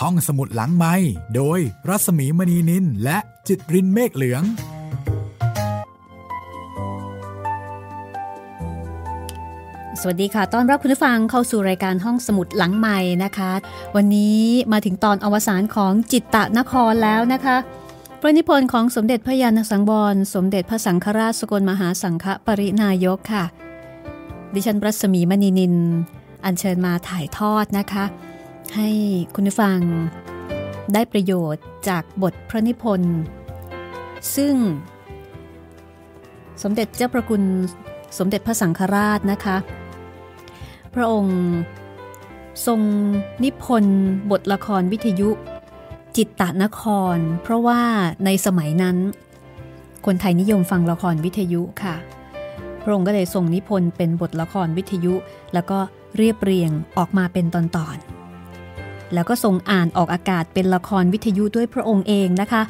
ห้องสมุดหลังไม้โดยรัสมีมณีนินและจิตรินเมฆเหลือง สวัสดีค่ะ ต้อนรับคุณผู้ฟังเข้าสู่รายการห้องสมุดหลังใหม่นะคะ วันนี้มาถึงตอนอวสานของจิตตะนครแล้วนะคะพระนิพนธ์ของสมเด็จพระยาณสังวรสมเด็จพระสังฆราชสกลมหาสังฆปรินายกค่ะ ดิฉันรัศมีมณีนิน อัญเชิญมาถ่ายทอดนะคะ ให้คุณผู้ฟังได้ประโยชน์จากบทพระนิพนธ์ซึ่ง สมเด็จเจ้าประคุณสมเด็จพระสังฆราชนะคะ พระองค์ทรงนิพนธ์บทละครวิทยุ จิตตนคร เพราะว่าในสมัยนั้น คนไทยนิยมฟังละครวิทยุค่ะ พระองค์ก็เลยทรงนิพนธ์เป็นบทละครวิทยุ แล้วก็เรียบเรียงออกมาเป็นตอนๆ แล้วก็ทรงอ่านออกอากาศเป็นละครวิทยุด้วยพระองค์เองนะคะ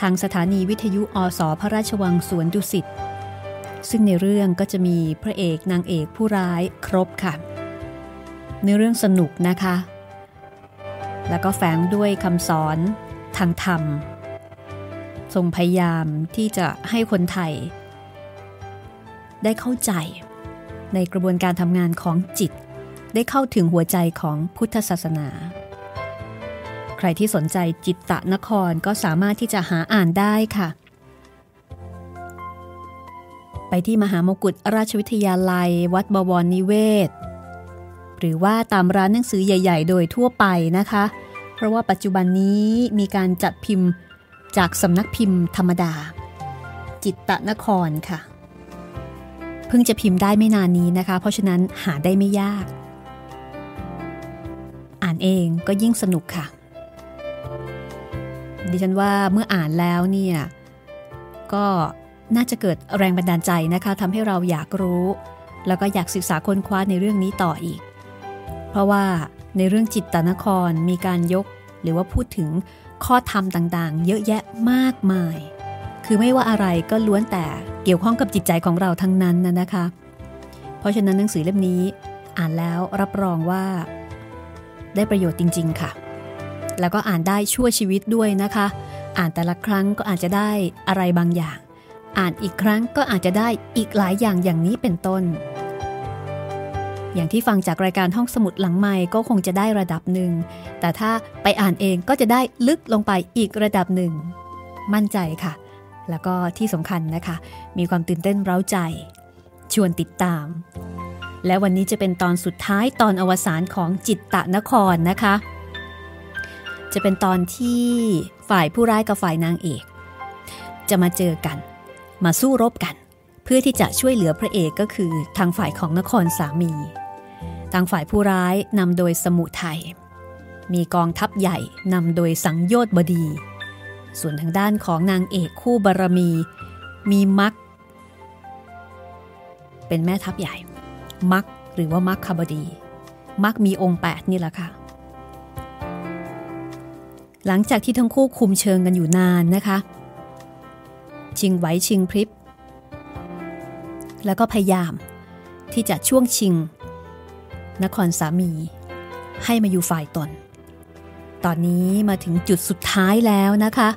ทางสถานีวิทยุอสพระราชวังสวนดุสิต ซึ่งในเรื่องก็จะมีพระเอกนางเอกผู้ร้ายครบค่ะ ในเรื่องสนุกนะคะ แล้วก็แฝงด้วยคำสอนทางธรรม ทรงพยายามที่จะให้คนไทย ได้เข้าใจในกระบวนการทำงานของจิต ได้เข้าถึงหัวใจของพุทธศาสนา รที่สนใจจิตตะนครก็สามารถที่จะหาอ่านได้ค่ะ ไปที่มหามกุฏราชวิทยาลัย วัดบวรนิเวศ หรือว่าตามร้านหนังสือใหญ่ ๆ โดยทั่วไปนะคะ เพราะว่าปัจจุบันนี้มีการจัดพิมพ์จากสำนักพิมพ์ธรรมดา จิตตะนครค่ะ เพิ่งจะพิมพ์ได้ไม่นานนี้นะคะ เพราะฉะนั้นหาได้ไม่ยาก อ่านเองก็ยิ่งสนุกค่ะ ดิฉันว่าเมื่ออ่านแล้วเนี่ยก็น่าจะเกิดแรงบันดาลใจนะคะทำให้เราอยากรู้ แล้วก็อยากศึกษาค้นคว้าในเรื่องนี้ต่ออีก เพราะว่าในเรื่องจิตตนครมีการยกหรือว่าพูดถึงข้อธรรมต่างๆ เยอะแยะมากมาย คือไม่ว่าอะไรก็ล้วนแต่เกี่ยวข้องกับจิตใจของเราทั้งนั้นนะนะคะ เพราะฉะนั้นหนังสือเล่มนี้อ่านแล้วรับรองว่า ได้ประโยชน์จริง ๆ ค่ะ แล้วก็อ่านได้ชั่วชีวิตด้วยนะคะ อ่านแต่ละครั้งก็อาจจะได้อะไรบางอย่าง อ่านอีกครั้งก็อาจจะได้อีกหลายอย่างอย่างนี้เป็นต้น อย่างที่ฟังจากรายการห้องสมุดหลังใหม่ก็คงจะได้ระดับหนึ่ง แต่ถ้าไปอ่านเองก็จะได้ลึกลงไปอีกระดับหนึ่ง มั่นใจค่ะ แล้วก็ที่สำคัญนะคะ มีความตื่นเต้นเร้าใจ ชวนติดตามและวันนี้จะเป็นตอนสุดท้ายตอนอวสานของจิตตะนครนะคะ จะเป็นตอนที่ฝ่ายผู้ร้ายกับฝ่ายนางเอก จะมาเจอกัน มาสู้รบกัน เพื่อที่จะช่วยเหลือพระเอกก็คือทางฝ่ายของนครสามีทางฝ่ายผู้ร้ายนำโดยสมุทัยมีกองทัพใหญ่นำโดยสังโยชน์บดี ส่วนทางด้านของนางเอกคู่บารมี มีมัก เป็นแม่ทัพใหญ่ มักหรือว่ามักคบดี มักมีองค์ 8 นี่แหละค่ะ หลังจากที่ทั้งคู่คุมเชิงกันอยู่นานนะคะ ชิงไหวชิงพริบ แล้วก็พยายามที่จะช่วงชิง นครสามี ให้มาอยู่ฝ่ายตน ตอนนี้มาถึงจุดสุดท้ายแล้วนะคะ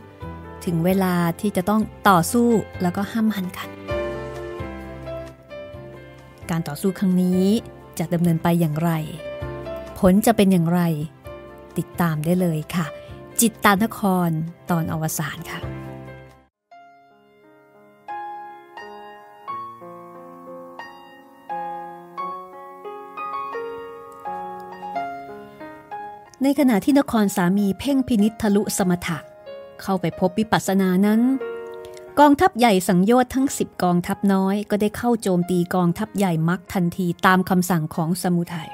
ถึงเวลาที่จะต้องต่อสู้แล้วก็ห้ามหันกัน การต่อสู้ครั้งนี้จะดำเนินไปอย่างไร ผลจะเป็นอย่างไร ติดตามได้เลยค่ะ จิตตานครตอนอวสานค่ะ ในขณะที่นครสามีเพ่งพินิษทะลุสมถะ เข้าไปพบวิปัสสนานั้น กองทัพใหญ่สังโยชน์ทั้งสิบกองทัพน้อยก็ได้เข้าโจมตีกองทัพใหญ่มักทันทีตามคำสั่งของสมุทัย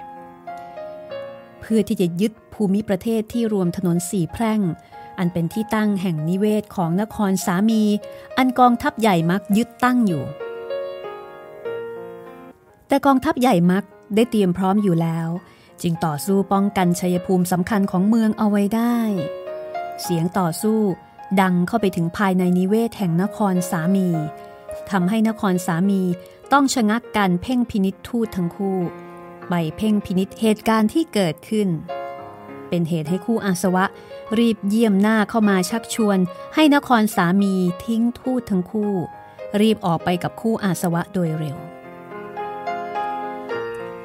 เพื่อที่จะยึดภูมิประเทศที่รวมถนนสี่แพร่ง อันเป็นที่ตั้งแห่งนิเวศของนครสามี อันกองทัพใหญ่มักยึดตั้งอยู่ แต่กองทัพใหญ่มักได้เตรียมพร้อมอยู่แล้ว จึงต่อสู้ป้องกันชัยภูมิสำคัญของเมืองเอาไว้ได้ เสียงต่อสู้ดังเข้าไปถึงภายในนิเวศแห่งนครสามีทำให้นครสามีต้องชะงักการเพ่งพินิษทูตทั้งคู่ ไปเพ่งพินิษเหตุการณ์ที่เกิดขึ้น เป็นเหตุให้คู่อาสวะ รีบเยี่ยมหน้าเข้ามาชักชวน ให้นครสามีทิ้งทูตทั้งคู่ รีบออกไปกับคู่อาสวะโดยเร็ว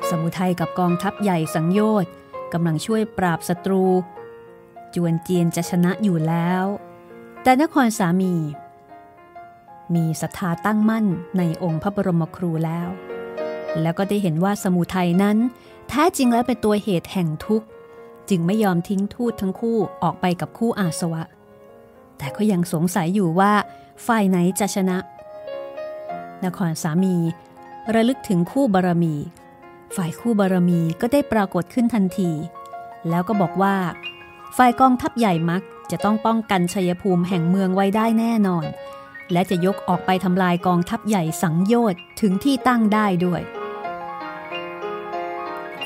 สมุทัยกับกองทัพใหญ่สังโยชน์กำลังช่วยปราบศัตรู จวนเจียนจะชนะอยู่แล้ว แต่นครสามี มีศรัทธาตั้งมั่นในองค์พระบรมครูแล้ว แล้วก็ได้เห็นว่าสมุทัยนั้น แท้จริงแล้วเป็นตัวเหตุแห่งทุกข์ จึงไม่ยอมทิ้งทูตทั้งคู่ออกไปกับคู่อาสวะ แต่ก็ยังสงสัยอยู่ว่า ฝ่ายไหนจะชนะ นครสามี ระลึกถึงคู่บารมี ฝ่ายคู่บารมีก็ได้ปรากฏขึ้นทันที แล้วก็บอกว่า ฝ่ายกองทัพใหญ่มักจะต้องป้องกันชัยภูมิแห่งเมืองไว้ได้แน่นอนและจะยกออกไปทำลายกองทัพใหญ่สังโยชน์ถึงที่ตั้งได้ด้วย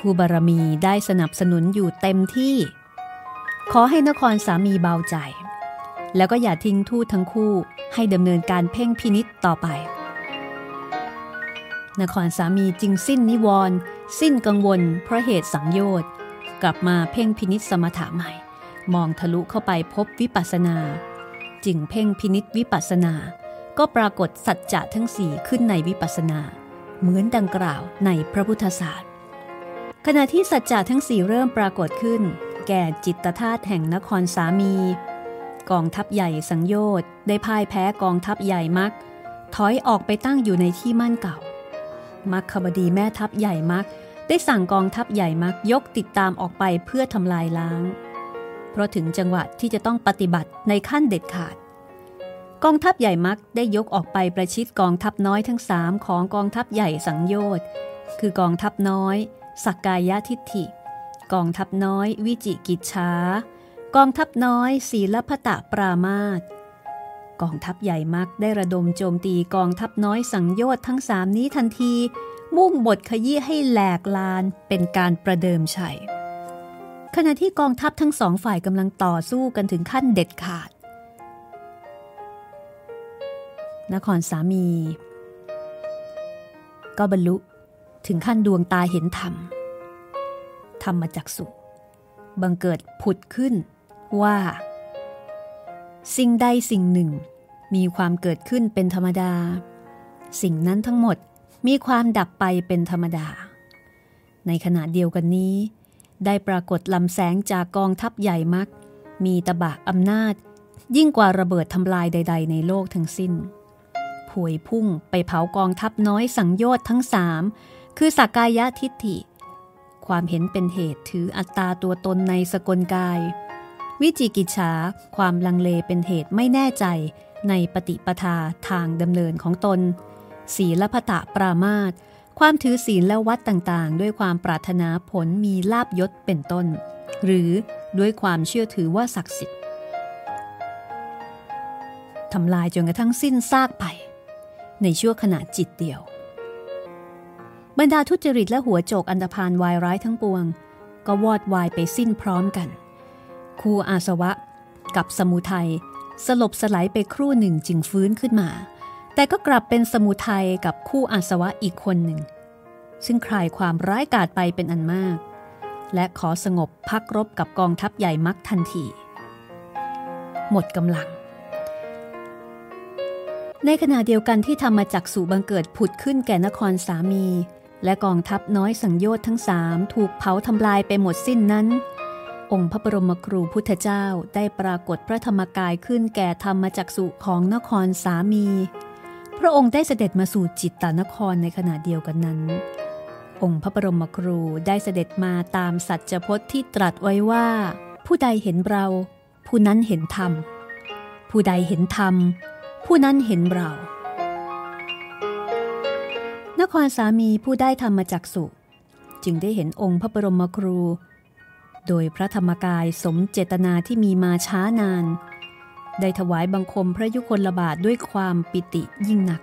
คู่บารมีได้สนับสนุนอยู่เต็มที่ ขอให้นครสามีเบาใจ แล้วก็อย่าทิ้งทูตทั้งคู่ให้ดำเนินการเพ่งพินิษต่อไป นครสามีจึงสิ้นนิวรณ์สิ้นกังวลเพราะเหตุสังโยชน์กลับมาเพ่งพินิษสมถะใหม่ มองทะลุเข้าไปพบวิปัสสนา จึงเพ่งพินิษวิปัสสนา ก็ปรากฏสัจจะทั้งสี่ขึ้นในวิปัสสนา เหมือนดังกล่าวในพระพุทธศาสตร์ ขณะที่สัจจะทั้งสี่เริ่มปรากฏขึ้น แก่จิตธาตุแห่งนครสามี กองทัพใหญ่สังโยชน์ได้พ่ายแพ้กองทัพใหญ่มัก ถอยออกไปตั้งอยู่ในที่มั่นเก่า มักขบดีแม่ทัพใหญ่มัก ได้สั่งกองทัพใหญ่มักยกติดตามออกไปเพื่อทำลายล้าง เพราะถึงจังหวะที่จะต้องปฏิบัติในขั้นเด็ดขาด กองทัพใหญ่มักได้ยกออกไปประชิดกองทัพน้อยทั้งสามของกองทัพใหญ่สังโยชน์คือกองทัพน้อย สักกายทิฏฐิ กองทัพน้อยวิจิกิจชากองทัพน้อยศีลพตะปรามาตกองทัพใหญ่มักได้ระดมโจมตีกองทัพน้อยสังโยชน์ทั้งสามนี้ทันที มุ่งบทขยี้ให้แหลกลานเป็นการประเดิมชัยขณะที่กองทัพทั้งสองฝ่ายกำลังต่อสู้กันถึงขั้นเด็ดขาด นครสามี ก็บรรลุ ถึงขั้นดวงตาเห็นธรรมธรรมจักสุบังเกิดผุดขึ้นว่า สิ่งใดสิ่งหนึ่ง มีความเกิดขึ้นเป็นธรรมดา สิ่งนั้นทั้งหมดมีความดับไปเป็นธรรมดา ในขณะเดียวกันนี้ ได้ปรากฏลำแสงจากกองทัพใหญ่มัก มีตะบะอำนาจ ยิ่งกว่าระเบิดทำลายใด ๆ ในโลกทั้งสิ้นผวยพุ่งไปเผากองทัพน้อยสังโยชน์ทั้งสาม คือสักกายทิฏฐิ ความเห็นเป็นเหตุถืออัตตาตัวตนในสกลกาย วิจิกิจฉาความลังเลเป็นเหตุไม่แน่ใจในปฏิปทาทางดำเนินของตน ศีลพตะปรามาตความถือศีลและวัดต่างๆ ด้วยความปรารถนาผลมีลาบยศเป็นต้น หรือด้วยความเชื่อถือว่าศักดิ์สิทธิ์ทำลายจนกระทั่งสิ้นซากไป ในชั่วขณะจิตเดียว บรรดาทุจริตและหัวโจกอันธพาลวายร้ายทั้งปวง ก็วอดวายไปสิ้นพร้อมกัน คู่อาสวะ กับสมุทัยสลบสลายไปครู่หนึ่งจึงฟื้นขึ้นมา แต่ก็กลับเป็นสมุทัยกับคู่อาสวะอีกคนหนึ่ง ซึ่งคลายความร้ายกาจไปเป็นอันมาก และขอสงบพักรบกับกองทัพใหญ่มักทันที หมดกำลัง ในขณะเดียวกันที่ธรรมจักสุบังเกิดผุดขึ้นแก่นครสามี และกองทัพน้อยสังโยชน์ทั้งสามถูกเผาทำลายไปหมดสิ้นนั้น องค์พระบรมครูพุทธเจ้าได้ปรากฏพระธรรมกายขึ้นแก่ธรรมจักสุของนครสามี พระองค์ได้เสด็จมาสู่จิตตานครในขณะเดียวกันนั้น องค์พระบรมครูได้เสด็จมาตามสัจพจน์ที่ตรัสไว้ว่า ผู้ใดเห็นเรา ผู้นั้นเห็นธรรม ผู้ใดเห็นธรรม ผู้นั้นเห็นเรา นครสามีผู้ได้ธรรมจักสุจึงได้เห็นองค์พระบรมครู โดยพระธรรมกายสมเจตนาที่มีมาช้านาน ได้ถวายบังคมพระยุคลบาทด้วยความปิติยิ่งหนัก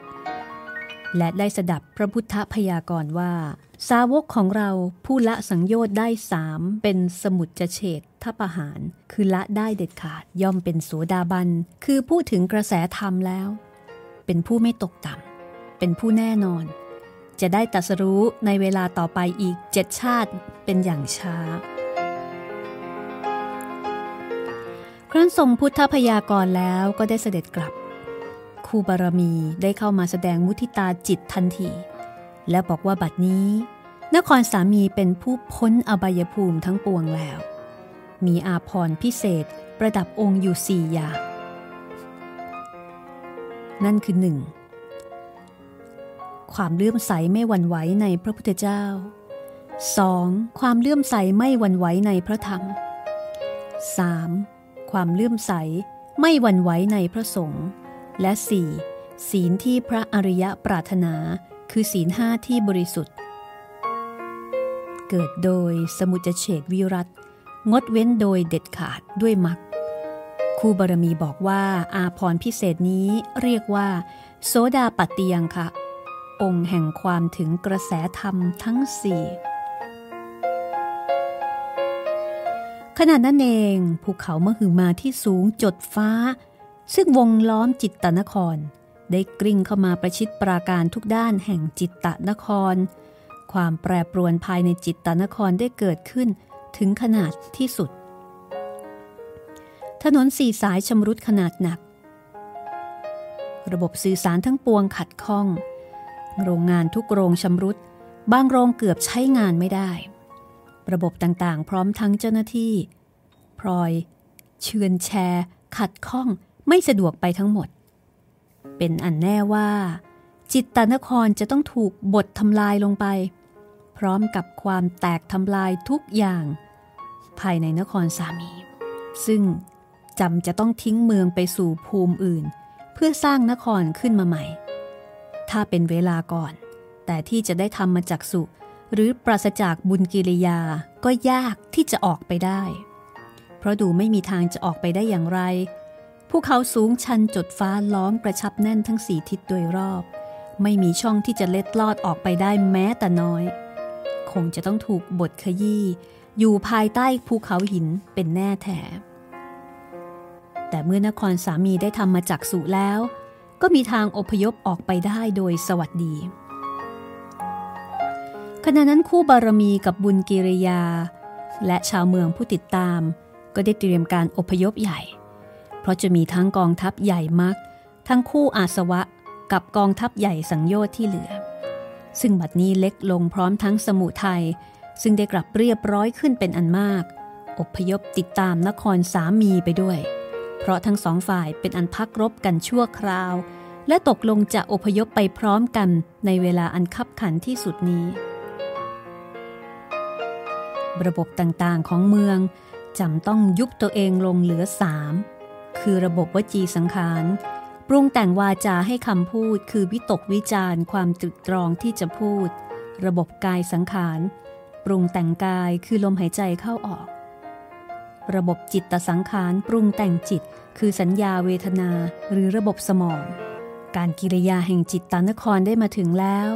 และได้สดับพระพุทธพยากรณ์ว่า สาวกของเราผู้ละสังโยชน์ได้สามเป็นสมุดจเฉดทัพหารคือละได้เด็ดขาดย่อมเป็นโสดาบัน คือพูดถึงกระแสธรรมแล้ว เป็นผู้ไม่ตกต่ำเป็นผู้แน่นอน จะได้ตัสรู้ในเวลาต่อไปอีกเจ็ดชาติเป็นอย่างช้า ครั้นทรงพุทธพยากรแล้วก็ได้เสด็จกลับ คูบารมีได้เข้ามาแสดงมุทิตาจิตทันที และบอกว่าบัดนี้ นครสามีเป็นผู้พ้นอบายภูมิทั้งปวงแล้ว มีอาพรพิเศษประดับองค์อยู่สี่อย่าง นั่นคือหนึ่ง ความเลื่อมใสไม่หวั่นไหวในพระพุทธเจ้า 2. ความเลื่อมใสไม่หวั่นไหวในพระธรรม 3. ความเลื่อมใสไม่หวั่นไหวในพระสงฆ์และ 4. ศีลที่พระอริยะปรารถนาคือศีลห้าที่บริสุทธิ์ เกิดโดยสมุจเฉดวิรัตงดเว้นโดยเด็ดขาดด้วยมักครูบารมีบอกว่าอาพรพิเศษนี้เรียกว่า โสดาปฏิยังคะ องค์แห่งความถึงกระแสธรรมทั้งสี่ขณะนั้นเองภูเขามหึมาที่สูงจดฟ้า ซึ่งวงล้อมจิตตนคร ได้กริ่งเข้ามาประชิดปราการทุกด้านแห่งจิตตนคร ความแปรปรวนภายในจิตตนครได้เกิดขึ้นถึงขนาดที่สุด ถนนสี่สายชำรุดขนาดหนัก ระบบสื่อสารทั้งปวงขัดข้อง โรงงานทุกโรงชำรุด บางโรงเกือบใช้งานไม่ได้ ระบบต่างๆ พร้อมทั้งเจ้าหน้าที่ พลอย เชือนแชร์ ขัดข้องไม่สะดวกไปทั้งหมด เป็นอันแน่ว่า จิตตนครจะต้องถูกบททำลายลงไป พร้อมกับความแตกทำลายทุกอย่าง ภายในนครสามี ซึ่งจำจะต้องทิ้งเมืองไปสู่ภูมิอื่น เพื่อสร้างนครขึ้นมาใหม่ ถ้าเป็นเวลาก่อน แต่ที่จะได้ทำมาจากสุ หรือปราศจากบุญกิริยาก็ยากที่จะออกไปได้ เพราะดูไม่มีทางจะออกไปได้อย่างไรภูเขาสูงชันจดฟ้าล้อมกระชับแน่นทั้งสี่ทิศโดยรอบ ไม่มีช่องที่จะเล็ดลอดออกไปได้แม้แต่น้อย คงจะต้องถูกบดขยี้อยู่ภายใต้ภูเขาหินเป็นแน่แท้แต่เมื่อนครสามีได้ทำมาจากสุแล้ว ก็มีทางอพยพออกไปได้โดยสวัสดี ขณะนั้นคู่บารมีกับบุญกิริยา และชาวเมืองผู้ติดตาม ก็ได้เตรียมการอพยพใหญ่ เพราะจะมีทั้งกองทัพใหญ่มัก ทั้งคู่อาสวะกับกองทัพใหญ่สังโยชน์ที่เหลือ ซึ่งบัดนี้เล็กลงพร้อมทั้งสมุทัยซึ่งได้กลับเรียบร้อยขึ้นเป็นอันมาก อพยพติดตามนครสามีไปด้วย เพราะทั้งสองฝ่ายเป็นอันพักรบกันชั่วคราว และตกลงจะอพยพไปพร้อมกันในเวลาอันคับขันที่สุดนี้ ระบบต่างๆของเมืองจำต้องยุบตัวเองลงเหลือสามคือระบบวจีสังขาร ปรุงแต่งวาจาให้คำพูด คือวิตกวิจารความตรึกตรองที่จะพูด ระบบกายสังขาร ปรุงแต่งกายคือลมหายใจเข้าออก ระบบจิตตสังขารปรุงแต่งจิต คือสัญญาเวทนาหรือระบบสมอง การกิริยาแห่งจิตตานครได้มาถึงแล้ว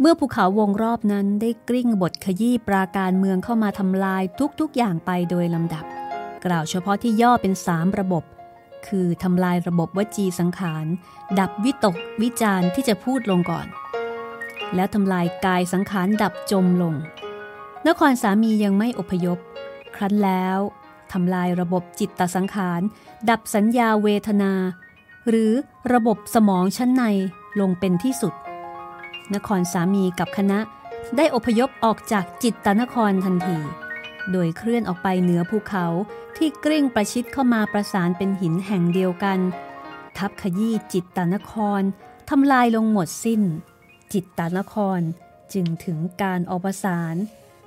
เมื่อภูเขาวงรอบนั้นได้กลิ้งบทขยี้ปราการเมืองเข้ามาทำลายทุกๆอย่างไปโดยลำดับ กล่าวเฉพาะที่ย่อเป็นสามระบบ คือทำลายระบบวจีสังขาร ดับวิตกวิจารณ์ที่จะพูดลงก่อน แล้วทำลายกายสังขารดับจมลง นครสามียังไม่อพยพ ครั้นแล้ว ทำลายระบบจิตตสังขาร ดับสัญญาเวทนา หรือระบบสมองชั้นในลงเป็นที่สุด นครสามีกับคณะได้อพยพออกจากจิตตนครทันที โดยเคลื่อนออกไปเหนือภูเขาที่กริ่งประชิดเข้ามาประสานเป็นหินแห่งเดียวกัน ทับขยี้จิตตนครทำลายลงหมดสิ้น จิตตนครจึงถึงการอวสาน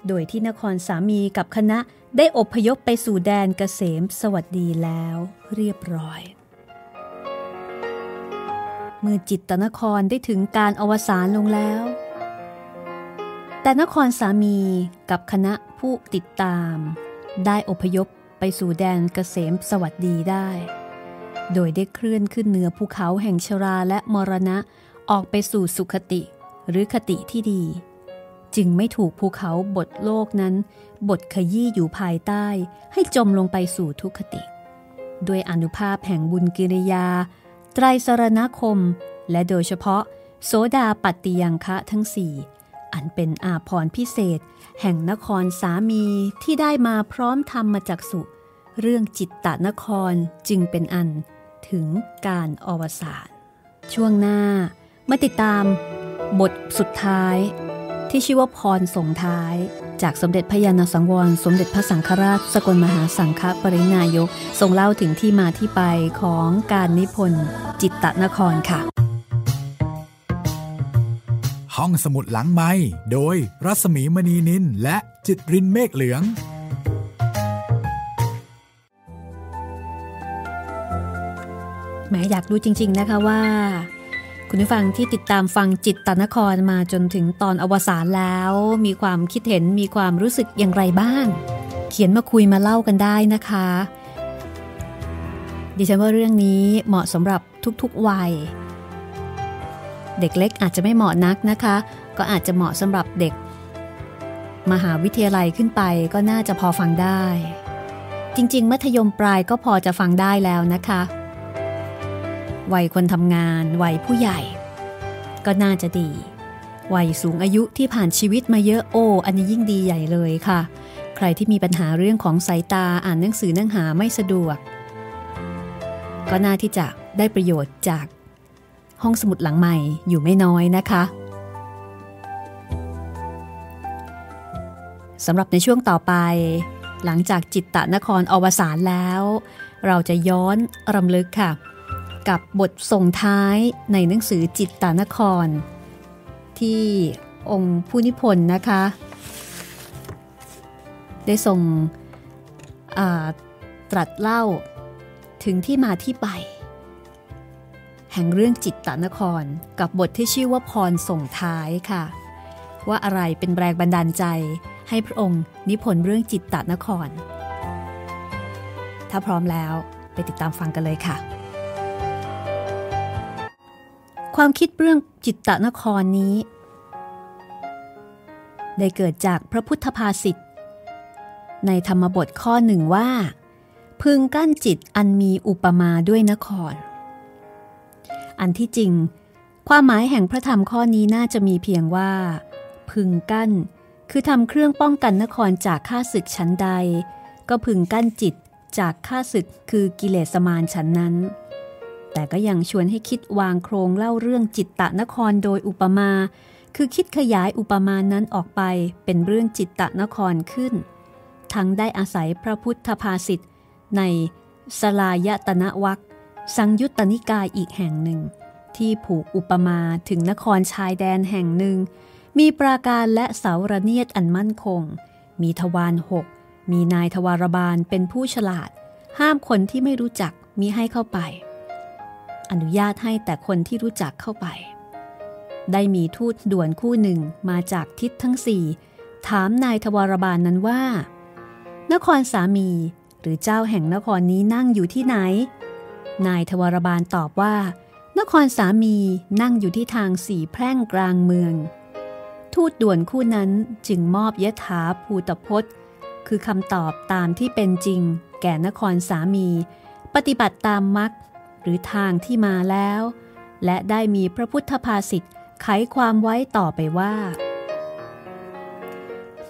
โดยที่นครสามีกับคณะได้อพยพไปสู่แดนเกษมสวัสดีแล้วเรียบร้อย เมื่อจิตตนครได้ถึงการอวสานลงแล้ว แต่นครสามีกับคณะผู้ติดตาม ได้อพยพไปสู่แดนเกษมสวัสดีได้ โดยได้เคลื่อนขึ้นเหนือภูเขาแห่งชราและมรณะออกไปสู่สุขติหรือคติที่ดี จึงไม่ถูกภูเขาบทโลกนั้น บทขยี้อยู่ภายใต้ ให้จมลงไปสู่ทุกขติ ด้วยอนุภาพแห่งบุญกิริยา ไตรสรณคม และโดยเฉพาะ โสดาปัตติยังคะทั้งสี่ อันเป็นอาพรพิเศษ แห่งนครสามีที่ได้มาพร้อมธรรมมาจากสุ เรื่องจิตตนครจึงเป็นอันถึงการอวสานช่วงหน้ามาติดตาม บทสุดท้าย ที่ชื่อว่าพรส่งท้าย จากสมเด็จพระยาณสังวร สมเด็จพระสังฆราช สกลมหาสังฆปรินายกทรงเล่าถึงที่มาที่ไปของการนิพนธ์จิตตนครค่ะ ห้องสมุดหลังไม้โดยรัสมีมณีนินและจิตรินเมฆเหลืองแหมอยากรู้จริง ๆ นะคะว่า คุณผู้ฟังที่ติดตามฟังจิตตนครมาจนถึงตอนอวสานแล้ว มีความคิดเห็นมีความรู้สึกอย่างไรบ้าง เขียนมาคุยมาเล่ากันได้นะคะ ดิฉันว่าเรื่องนี้เหมาะสำหรับทุกๆวัย เด็กเล็กอาจจะไม่เหมาะนักนะคะ ก็อาจจะเหมาะสำหรับเด็ก มหาวิทยาลัยขึ้นไปก็น่าจะพอฟังได้ จริง ๆ มัธยมปลายก็พอจะฟังได้แล้วนะคะ วัยคนทำงาน วัยผู้ใหญ่ ก็น่าจะดี วัยสูงอายุที่ผ่านชีวิตมาเยอะโอ้อันนี้ยิ่งดีใหญ่เลยค่ะ ใครที่มีปัญหาเรื่องของสายตาอ่านหนังสือนั่งหาไม่สะดวก ก็น่าที่จะได้ประโยชน์จากห้องสมุดหลังใหม่อยู่ไม่น้อยนะคะสำหรับในช่วงต่อไป หลังจากจิตตะนครอวสานแล้ว เราจะย้อนรำลึกค่ะ กับบทส่งท้ายในหนังสือจิตตานคร ที่องค์ผู้นิพนธ์นะคะ ได้ส่งตรัสเล่าถึงที่มาที่ไป แห่งเรื่องจิตตานครกับบทที่ชื่อว่าพรส่งท้ายค่ะ ว่าอะไรเป็นแรงบันดาลใจให้พระองค์นิพนธ์เรื่องจิตตานคร ถ้าพร้อมแล้วไปติดตามฟังกันเลยค่ะ ความคิดเรื่องจิตตนครนี้ ได้เกิดจากพระพุทธภาษิตในธรรมบทข้อหนึ่งว่า พึงกั้นจิตอันมีอุปมาด้วยนคร อันที่จริง ความหมายแห่งพระธรรมข้อนี้น่าจะมีเพียงว่า พึงกั้น คือทำเครื่องป้องกันนครจากข้าศึกชั้นใด ก็พึงกั้นจิตจากข้าศึกคือกิเลสมารชั้นนั้น แต่ก็ยังชวนให้คิดวางโครงเล่าเรื่องจิตตะนครโดยอุปมา คือคิดขยายอุปมานั้นออกไปเป็นเรื่องจิตตะนครขึ้น ทั้งได้อาศัยพระพุทธภาษิตในสลายตนะวักสังยุตตนิกายอีกแห่งหนึ่ง ที่ผูกอุปมาถึงนครชายแดนแห่งหนึ่ง มีปราการและเสาระเนียดอันมั่นคง มีทวารหกมีนายทวารบาลเป็นผู้ฉลาด ห้ามคนที่ไม่รู้จักมีให้เข้าไป อนุญาตให้แต่คนที่รู้จักเข้าไป ได้มีทูตด่วนคู่หนึ่งมาจากทิศทั้งสี่ถามนายทวารบาลนนั้นว่า นครสามีหรือเจ้าแห่งนครนี้นั่งอยู่ที่ไหน นายทวารบาลตอบว่า นครสามีนั่งอยู่ที่ทางสี่แพร่งกลางเมือง ทูตด่วนคู่นั้นจึงมอบยะถาภูตพจน์ คือคำตอบตามที่เป็นจริง แก่นครสามี ปฏิบัติตามมรรค รือทางที่มาแล้ว และได้มีพระพุทธภาษิตไขความไว้ต่อไปว่า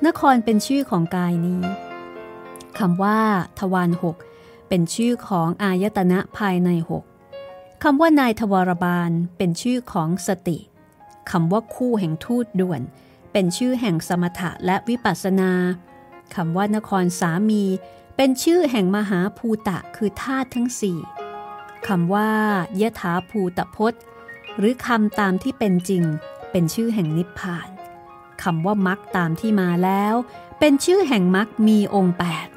นครเป็นชื่อของกายนี้คำว่า ทวารหกเป็นชื่อของอายตนะภายในหกคำว่านายทวารบาลเป็นชื่อของสติคำว่าคู่แห่งทูตด่วน เป็นชื่อแห่งสมถะและวิปัสสนาคำว่านครสามี เป็นชื่อแห่งมหาภูตะคือธาตุทั้งสี่ คำว่ายถาภูตพจน์ หรือคำตามที่เป็นจริง เป็นชื่อแห่งนิพพานคำว่ามักตามที่มาแล้ว เป็นชื่อแห่งมักมีองค์แปด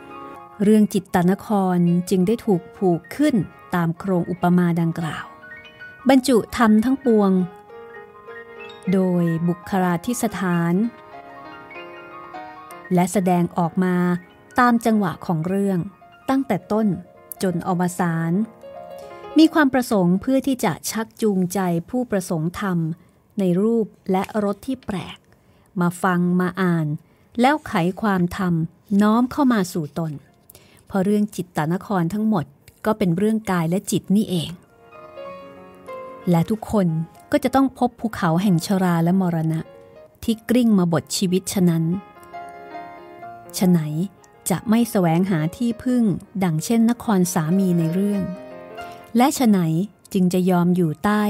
เรื่องจิตตนครจึงได้ถูกผูกขึ้นตามโครงอุปมาดังกล่าว บรรจุธรรมทั้งปวง โดยบุคลาธิสถาน และแสดงออกมาตามจังหวะของเรื่อง ตั้งแต่ต้นจนอวสาน มีความประสงค์เพื่อที่จะชักจูงใจผู้ประสงค์ธรรม ในรูปและรสที่แปลก มาฟังมาอ่าน แล้วไขความธรรมน้อมเข้ามาสู่ตน เพราะเรื่องจิตตนครทั้งหมดก็เป็นเรื่องกายและจิตนี่เอง และทุกคนก็จะต้องพบภูเขาแห่งชราและมรณะ ที่กริ่งมาบทชีวิตฉะนั้นฉะไหนจะไม่แสวงหาที่พึ่งดังเช่นนครสามีในเรื่อง และฉไหนจึงจะยอมอยู่ใต้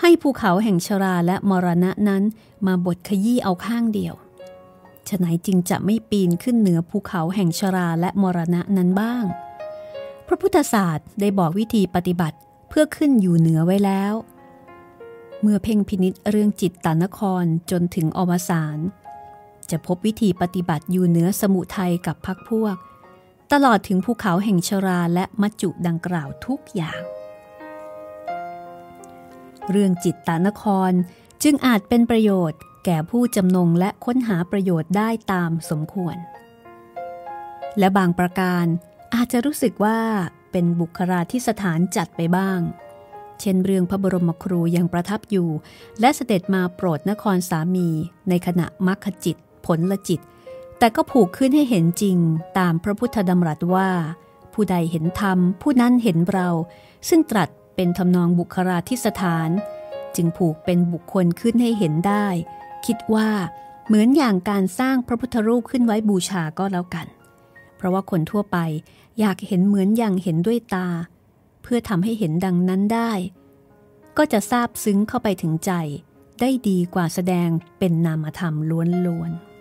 ให้ภูเขาแห่งชราและมรณะนั้นมาบดขยี้เอาข้างเดียวฉไหนจึงจะไม่ปีนขึ้นเหนือภูเขาแห่งชราและมรณะนั้นบ้าง พระพุทธศาสตร์ได้บอกวิธีปฏิบัติเพื่อขึ้นอยู่เหนือไว้แล้ว เมื่อเพ่งพินิษเรื่องจิตตานครจนถึงอวสานจะพบวิธีปฏิบัติอยู่เหนือสมุทัยกับพักพวก ตลอดถึงภูเขาแห่งชราและมัจจุดังกล่าวทุกอย่าง เรื่องจิตตานครจึงอาจเป็นประโยชน์แก่ผู้จำนงและค้นหาประโยชน์ได้ตามสมควร และบางประการอาจจะรู้สึกว่าเป็นบุคลาธิสถานจัดไปบ้าง เช่นเรื่องพระบรมครูยังประทับอยู่ และเสด็จมาโปรดนครสามี ในขณะมัคคจิต ผลละจิต แต่ก็ผูกขึ้นให้เห็นจริงตามพระพุทธดำรัสว่า ผู้ใดเห็นธรรม ผู้นั้นเห็นเรา ซึ่งตรัส เป็นทำนองบุคลาธิสถาน จึงผูกเป็นบุคคลขึ้นให้เห็นได้ คิดว่าเหมือนอย่างการสร้างพระพุทธรูปขึ้นไว้บูชาก็แล้วกัน เพราะว่าคนทั่วไปอยากเห็นเหมือนอย่างเห็นด้วยตา เพื่อทำให้เห็นดังนั้นได้ ก็จะทราบซึ้งเข้าไปถึงใจ ได้ดีกว่าแสดงเป็นนามธรรมล้วนๆ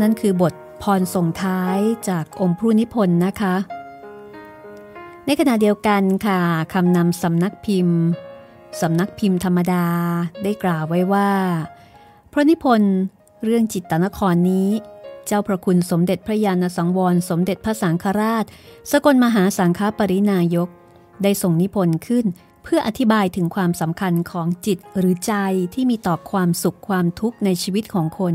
นั่นคือบทพรส่งท้ายจากองค์พรุนิพนธ์นะคะ ในขณะเดียวกันค่ะคำนำสำนักพิมพ์สำนักพิมพ์ธรรมดาได้กล่าวไว้ว่า พระนิพนธ์เรื่องจิตตนครนี้ เจ้าพระคุณสมเด็จพระยาณสังวร สมเด็จพระสังฆราช สกลมหาสังฆปรินายก ได้ส่งนิพนธ์ขึ้น เพื่ออธิบายถึงความสำคัญของจิตหรือใจที่มีต่อความสุขความทุกข์ในชีวิตของคน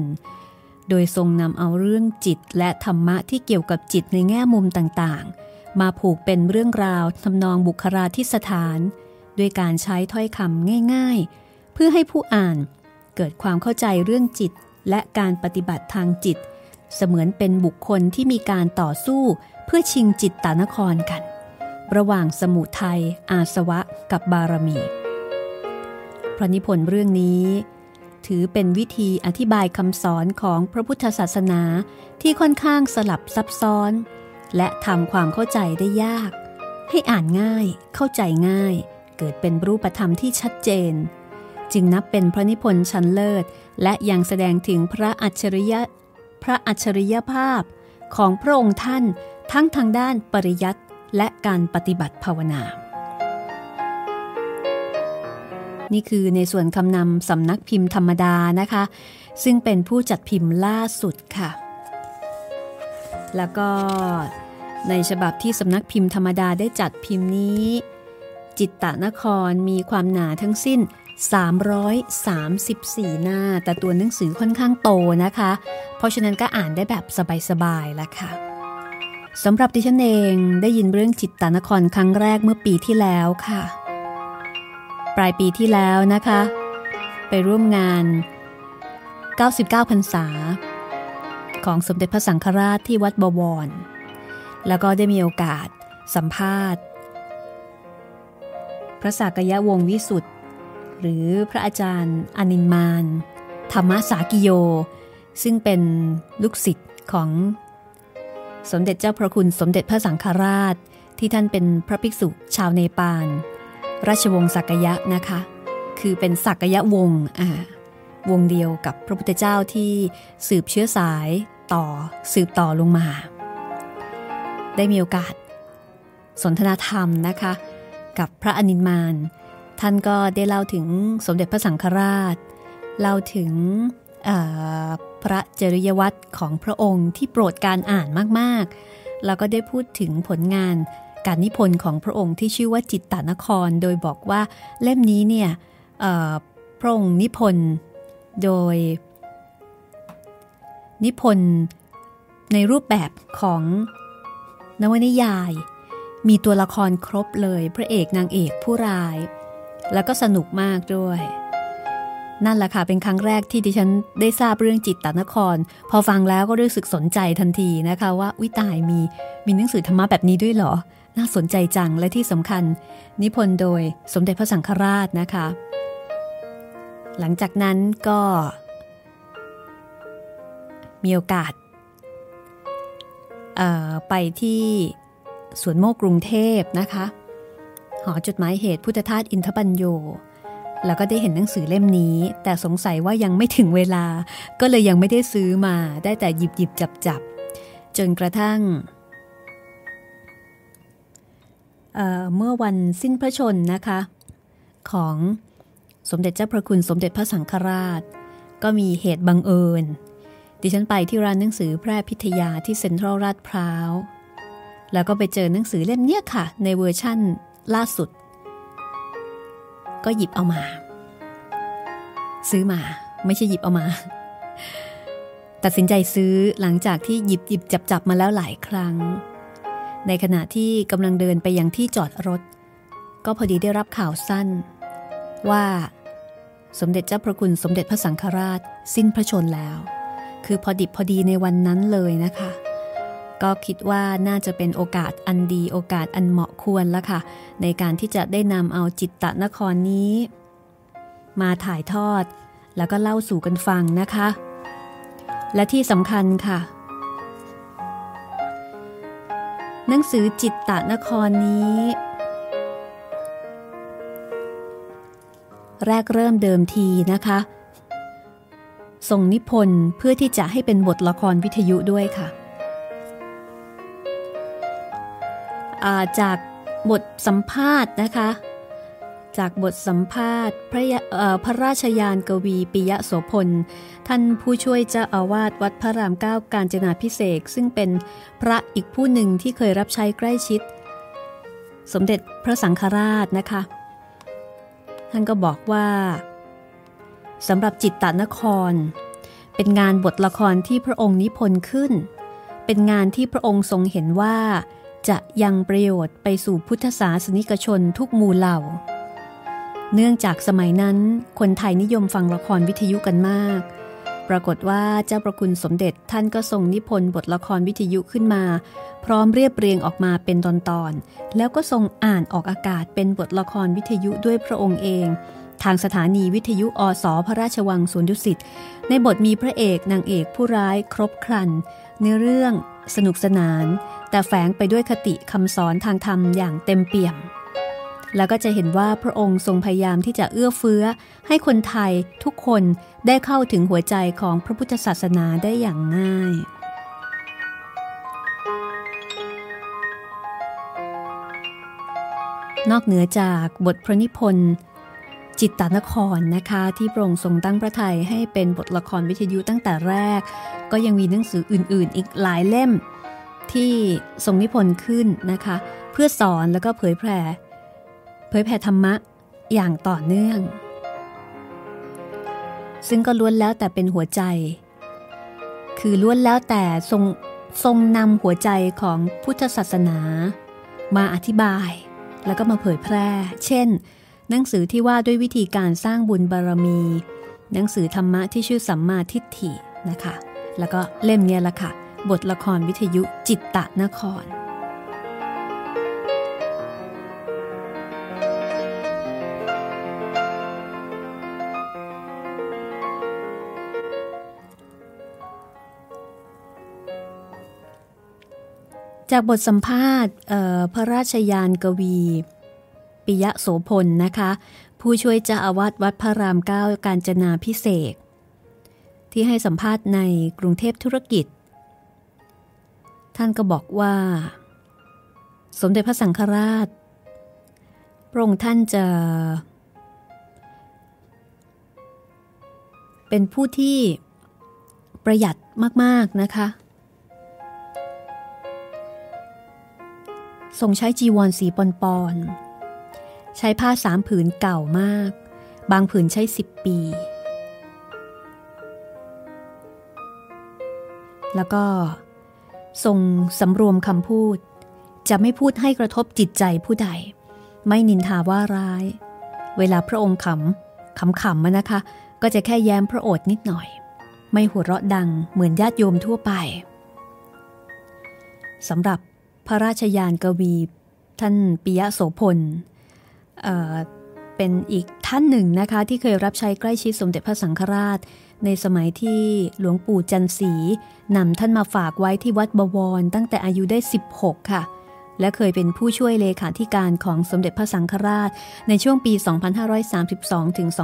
โดยทรงนำเอาเรื่องจิตและธรรมะที่เกี่ยวกับจิตในแง่มุมต่างๆ มาผูกเป็นเรื่องราวทำนองบุคราธิสถาน ด้วยการใช้ถ้อยคำง่ายๆ เพื่อให้ผู้อ่านเกิดความเข้าใจเรื่องจิต และการปฏิบัติทางจิต เสมือนเป็นบุคคลที่มีการต่อสู้เพื่อชิงจิตตานครกัน ระหว่างสมุทัยอาสวะกับบารมี พระนิพนธ์เรื่องนี้ ถือเป็นวิธีอธิบายคำสอนของพระพุทธศาสนาที่ค่อนข้างสลับซับซ้อน และทำความเข้าใจได้ยาก ให้อ่านง่าย เข้าใจง่าย เกิดเป็นรูปธรรมที่ชัดเจน จึงนับเป็นพระนิพนธ์ชั้นเลิศ และยังแสดงถึงพระอัจฉริยะพระอัจฉริยภาพของพระองค์ท่านทั้งทางด้านปริยัติและการปฏิบัติภาวนา นี่คือในส่วนคำนำสำนักพิมพ์ธรรมดานะคะ ซึ่งเป็นผู้จัดพิมพ์ล่าสุดค่ะ แล้วก็ในฉบับที่สำนักพิมพ์ธรรมดาได้จัดพิมพ์นี้ จิตตนครมีความหนาทั้งสิ้น 334 หน้า แต่ตัวหนังสือค่อนข้างโตนะคะ เพราะฉะนั้นก็อ่านได้แบบสบายๆแล้วค่ะสำหรับดิฉันเองได้ยินเรื่องจิตตนครครั้งแรกเมื่อปีที่แล้วค่ะ ปลายปีที่แล้วนะคะ ไปร่วมงาน 99พรรษา ของสมเด็จพระสังฆราชที่วัดบวร แล้วก็ได้มีโอกาสสัมภาษณ์ พระสากยะวงวิสุทธ์หรือพระอาจารย์อนินมาน ธรรมสากิโย ซึ่งเป็นลูกศิษย์ของสมเด็จเจ้าพระคุณสมเด็จพระสังฆราชที่ท่านเป็นพระภิกษุชาวเนปาล ราชวงศ์สักยะนะคะ คือเป็นสักยะวงศ์อ่าวงเดียวกับพระพุทธเจ้าที่สืบเชื้อสาย ต่อสืบต่อลงมา ได้มีโอกาส สนทนาธรรมนะคะ กับพระอนินมานท่านก็ได้เล่าถึงสมเด็จพระสังฆราช เล่าถึงพระจริยวัตรของพระองค์ที่โปรดการอ่านมากๆ แล้วก็ได้พูดถึงผลงานการนิพนธ์ของพระองค์ที่ชื่อว่าจิตตานคร โดยบอกว่าเล่มนี้เนี่ยพระองค์นิพนธ์โดย นิพนธ์ในรูปแบบของนวนิยาย มีตัวละครครบเลย พระเอกนางเอกผู้ร้าย แล้วก็สนุกมากด้วย นั่นแหละค่ะ เป็นครั้งแรกที่ดิฉันได้ทราบเรื่องจิตตานคร พอฟังแล้วก็รู้สึกสนใจทันทีนะคะว่าวิตายมีมีหนังสือธรรมะแบบนี้ด้วยเหรอ น่าสนใจจังและที่สำคัญ นิพนธ์โดยสมเด็จพระสังฆราชนะคะ หลังจากนั้นก็ มีโอกาสไปที่สวนโมกกรุงเทพนะคะ หอจดหมายเหตุพุทธทาสอินทปัญโย แล้วก็ได้เห็นหนังสือเล่มนี้ แต่สงสัยว่ายังไม่ถึงเวลา ก็เลยยังไม่ได้ซื้อมาได้แต่หยิบหยิบจับจับจนกระทั่งเมื่อวันสิ้นพระชนม์นะคะ ของสมเด็จเจ้าพระคุณสมเด็จพระสังฆราช ก็มีเหตุบังเอิญ ดิฉันไปที่ร้านหนังสือแพร่พิทยาที่เซ็นทรัลลาดพร้าว แล้วก็ไปเจอหนังสือเล่มเนี้ยค่ะ ในเวอร์ชั่นล่าสุด ก็หยิบเอามา ซื้อมาไม่ใช่หยิบเอามา ตัดสินใจซื้อหลังจากที่หยิบหยิบจับจับมาแล้วหลายครั้ง ในขณะที่กำลังเดินไปยังที่จอดรถ ก็พอดีได้รับข่าวสั้น ว่า สมเด็จเจ้าพระคุณสมเด็จพระสังฆราช สิ้นพระชนแล้ว คือพอดิบพอดีในวันนั้นเลยนะคะ ก็คิดว่าน่าจะเป็นโอกาสอันดีโอกาสอันเหมาะควรละค่ะ ในการที่จะได้นำเอาจิตตะนครนี้ มาถ่ายทอด แล้วก็เล่าสู่กันฟังนะคะ และที่สำคัญค่ะ หนังสือจิตตะนครนี้ แรกเริ่มเดิมทีนะคะ ส่งนิพนธ์เพื่อที่จะให้เป็นบทละครวิทยุด้วยค่ะจากบทสัมภาษณ์นะคะ จากบทสัมภาษณ์พระพระราชยานกวีปิยะโสพล ท่านผู้ช่วยเจ้าอาวาสวัดพระรามเก้าการจนาพิเศษซึ่งเป็นพระอีกผู้หนึ่งที่เคยรับใช้ใกล้ชิด สมเด็จพระสังฆราชนะคะ ท่านก็บอกว่า สำหรับจิตตนคร เป็นงานบทละครที่พระองค์นิพนธ์ขึ้น เป็นงานที่พระองค์ทรงเห็นว่า จะยังประโยชน์ไปสู่พุทธศาสนิกชนทุกหมู่เหล่า เนื่องจากสมัยนั้นคนไทยนิยมฟังละครวิทยุกันมาก ปรากฏว่าเจ้าประคุณสมเด็จท่านก็ทรงนิพนธ์บทละครวิทยุขึ้นมา พร้อมเรียบเรียงออกมาเป็นตอนๆ แล้วก็ทรงอ่านออกอากาศเป็นบทละครวิทยุด้วยพระองค์เอง ทางสถานีวิทยุอสอพระราชวังสวนดุสิตในบทมีพระเอกนางเอกผู้ร้ายครบครันเนื้อเรื่องสนุกสนาน แต่แฝงไปด้วยคติคำสอนทางธรรมอย่างเต็มเปี่ยม แล้วก็จะเห็นว่าพระองค์ทรงพยายามที่จะเอื้อเฟื้อ ให้คนไทยทุกคนได้เข้าถึงหัวใจของพระพุทธศาสนาได้อย่างง่ายนอกเหนือจากบทพระนิพนธ์ จิตตนครนะคะที่พระองค์ทรงตั้งพระทัยให้เป็นบทละครวิทยุตั้งแต่แรก ก็ยังมีหนังสืออื่นๆ อีกหลายเล่มที่ทรงนิพนธ์ขึ้นนะคะ เพื่อสอนแล้วก็เผยแผ่เผยแผ่ธรรมะอย่างต่อเนื่อง ซึ่งก็ล้วนแล้วแต่เป็นหัวใจ คือล้วนแล้วแต่ทรงทรงนำหัวใจของพุทธศาสนา มาอธิบาย แล้วก็มาเผยแพร่ เช่น หนังสือที่ว่าด้วยวิธีการสร้างบุญบารมี หนังสือธรรมะที่ชื่อสัมมาทิฏฐินะคะ แล้วก็เล่มนี้ละค่ะ บทละครวิทยุจิตตะนครจากบทสัมภาษณ์พระราชยานกวี ปิยะโสพลนะคะ ผู้ช่วยเจ้าอาวาสวัดพระรามเก้าการจนาพิเศษที่ให้สัมภาษณ์ในกรุงเทพธุรกิจ ท่านก็บอกว่า สมเด็จพระสังฆราชพระองค์ท่านจะ เป็นผู้ที่ประหยัดมาก ๆ นะคะทรงใช้จีวรสีปอนปอน ใช้ผ้าสามผืนเก่ามาก บางผืนใช้สิบปี แล้วก็ ทรงสำรวมคำพูด จะไม่พูดให้กระทบจิตใจผู้ใด ไม่นินทาว่าร้าย เวลาพระองค์ขำขำๆมานะคะ ก็จะแค่แย้มพระโอษฐ์นิดหน่อย ไม่หัวเราะดังเหมือนญาติโยมทั่วไปสำหรับพระราชยานกวี ท่านปิยะโสพล เป็นอีกท่านหนึ่งนะคะ ที่เคยรับใช้ใกล้ชิดสมเด็จพระสังฆราช ในสมัยที่หลวงปู่จันสีนำท่านมาฝากไว้ที่วัดบวร ตั้งแต่อายุได้ 16 ค่ะ และเคยเป็นผู้ช่วยเลขาธิการของสมเด็จพระสังฆราช ในช่วงปี 2532 ถึง 2535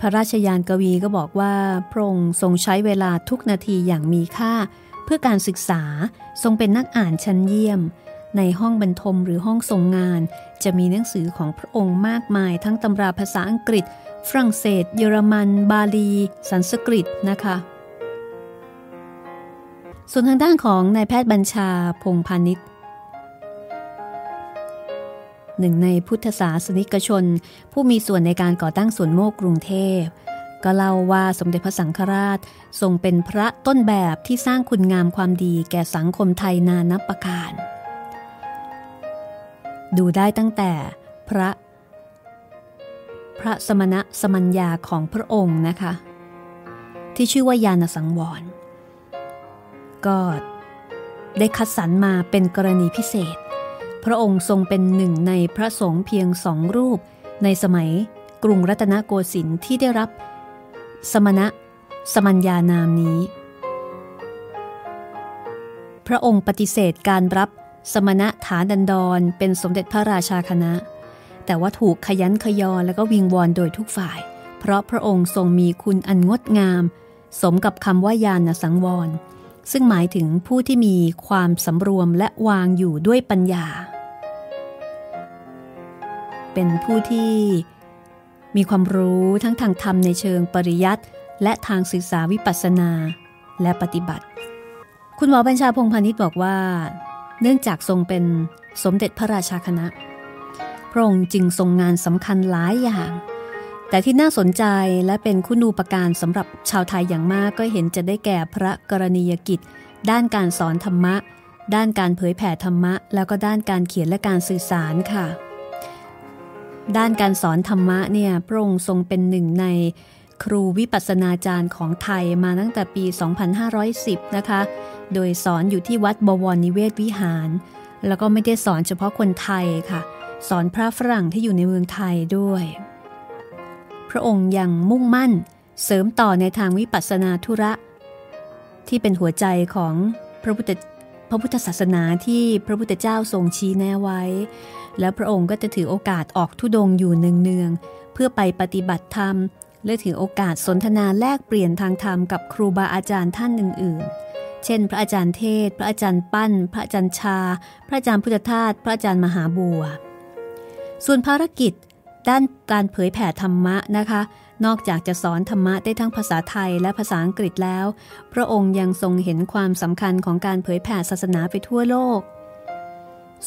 พระราชยานกวีก็บอกว่าพระองค์ทรงใช้เวลาทุกนาทีอย่างมีค่า เพื่อการศึกษาทรงเป็นนักอ่านชั้นเยี่ยม ในห้องบรรทมหรือห้องทรงงาน จะมีหนังสือของพระองค์มากมายทั้งตำราภาษาอังกฤษ ฝรั่งเศส เยอรมัน บาลี สันสกฤตนะคะ ส่วนทางด้านของนายแพทย์บัญชาพงพาณิชย์หนึ่งในพุทธศาสนิกชน ผู้มีส่วนในการก่อตั้งสวนโมกกรุงเทพ ก็เล่าว่าสมเด็จพระสังฆราชทรงเป็นพระต้นแบบที่สร้างคุณงามความดีแก่สังคมไทยนานับประการ ดูได้ตั้งแต่พระ พระสมณะสมัญญาของพระองค์นะคะ ที่ชื่อว่ายานสังวร ก็ได้คัดสรรมาเป็นกรณีพิเศษ พระองค์ทรงเป็นหนึ่งในพระสงฆ์เพียงสองรูปในสมัยกรุงรัตนโกสินทร์ที่ได้รับ สมณะสมัญญานามนี้ พระองค์ปฏิเสธการรับ สมณะฐานันดรเป็นสมเด็จพระราชาคณะ แต่ว่าถูกขยันขยอและก็วิงวอนโดยทุกฝ่าย เพราะพระองค์ทรงมีคุณอันงดงาม สมกับคำว่ายานสังวร ซึ่งหมายถึงผู้ที่มีความสำรวมและวางอยู่ด้วยปัญญา เป็นผู้ที่มีความรู้ทั้งทางธรรมในเชิงปริยัติและทางศึกษาวิปัสสนาและปฏิบัติ คุณหมอบัญชาพงพาณิชย์บอกว่า เนื่องจากทรงเป็นสมเด็จพระราชาคณะ พระองค์จึงทรงงานสำคัญหลายอย่าง แต่ที่น่าสนใจและเป็นคุณูปการสำหรับชาวไทยอย่างมากก็เห็นจะได้แก่พระกรณียกิจ ด้านการสอนธรรมะ ด้านการเผยแผ่ธรรมะ แล้วก็ด้านการเขียนและการสื่อสารค่ะ ด้านการสอนธรรมะเนี่ยพระองค์ทรงเป็นหนึ่งใน ครูวิปัสนาจารย์ของไทยมาตั้งแต่ปี 2510 นะคะ โดยสอนอยู่ที่วัดบวรนิเวศวิหาร แล้วก็ไม่ได้สอนเฉพาะคนไทยค่ะ สอนพระฝรั่งที่อยู่ในเมืองไทยด้วย พระองค์ยังมุ่งมั่นเสริมต่อในทางวิปัสสนาธุระ ที่เป็นหัวใจของพระพุทธพระพุทธศาสนาที่พระพุทธเจ้าทรงชี้แนะไว้ แล้วพระองค์ก็จะถือโอกาสออกทุดงอยู่เนืองๆเพื่อไปปฏิบัติธรรม และถือโอกาสสนทนาแลกเปลี่ยนทางธรรมกับครูบาอาจารย์ท่านอื่นๆ เช่น พระอาจารย์เทศ พระอาจารย์ปั้น พระอาจารย์ชา พระอาจารย์พุทธทาส พระอาจารย์มหาบัว ส่วนภารกิจ ด้านการเผยแผ่ธรรมะนะคะ นอกจากจะสอนธรรมะได้ทั้งภาษาไทยและภาษาอังกฤษแล้ว พระองค์ยังทรงเห็นความสำคัญของการเผยแผ่ศาสนาไปทั่วโลก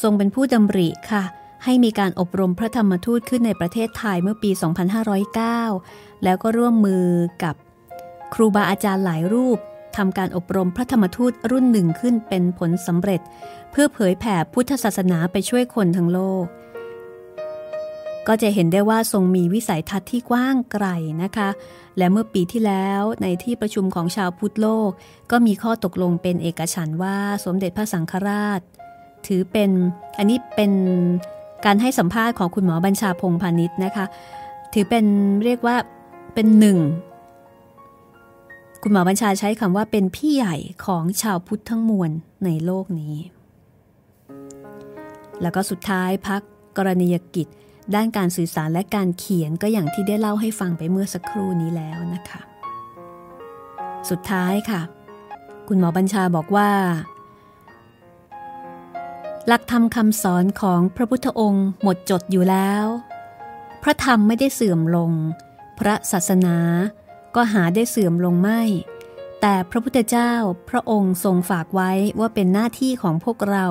ทรงเป็นผู้ดำริค่ะให้มีการอบรมพระธรรมทูตขึ้นในประเทศไทยเมื่อปี 2509 แล้วก็ร่วมมือกับครูบาอาจารย์หลายรูปทำการอบรมพระธรรมทูตรุ่นหนึ่งขึ้นเป็นผลสำเร็จ เพื่อเผยแผ่พุทธศาสนาไปช่วยคนทั้งโลก ก็จะเห็นได้ว่าทรงมีวิสัยทัศน์ที่กว้างไกลนะคะ และเมื่อปีที่แล้วในที่ประชุมของชาวพุทธโลก ก็มีข้อตกลงเป็นเอกฉันว่าสมเด็จพระสังฆราช ถือเป็นอันนี้เป็นการให้สัมภาษณ์ของคุณหมอบัญชาพงพาณิชย์นะคะ ถือเป็นเรียกว่า เป็นหนึ่ง คุณหมอบัญชาใช้คำว่าเป็นพี่ใหญ่ของชาวพุทธทั้งมวลในโลกนี้ แล้วก็สุดท้ายพักกรณียกิจ ด้านการสื่อสารและการเขียนก็อย่างที่ได้เล่าให้ฟังไปเมื่อสักครู่นี้แล้วนะคะ สุดท้ายค่ะ คุณหมอบัญชาบอกว่าหลักธรรมคำสอนของพระพุทธองค์หมดจดอยู่แล้ว พระธรรมไม่ได้เสื่อมลง พระศาสนาก็หาได้เสื่อมลงไม่ แต่พระพุทธเจ้าพระองค์ทรงฝากไว้ว่าเป็นหน้าที่ของพวกเรา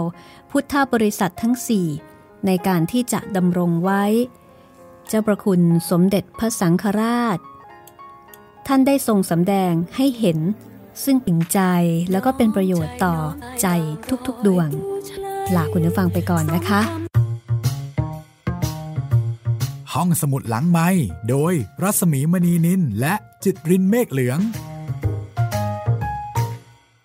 พุทธบริษัททั้งสี่ในการที่จะดำรงไว้ เจ้าประคุณสมเด็จพระสังฆราช ท่านได้ทรงสำแดงให้เห็น ซึ่งปิ่งใจแล้วก็เป็นประโยชน์ต่อใจทุกๆดวง ลาคุณผู้ฟังไปก่อนนะคะ ห้องสมุดหลังไม้โดยรัสมีมณีนินและจิตรินเมฆเหลือง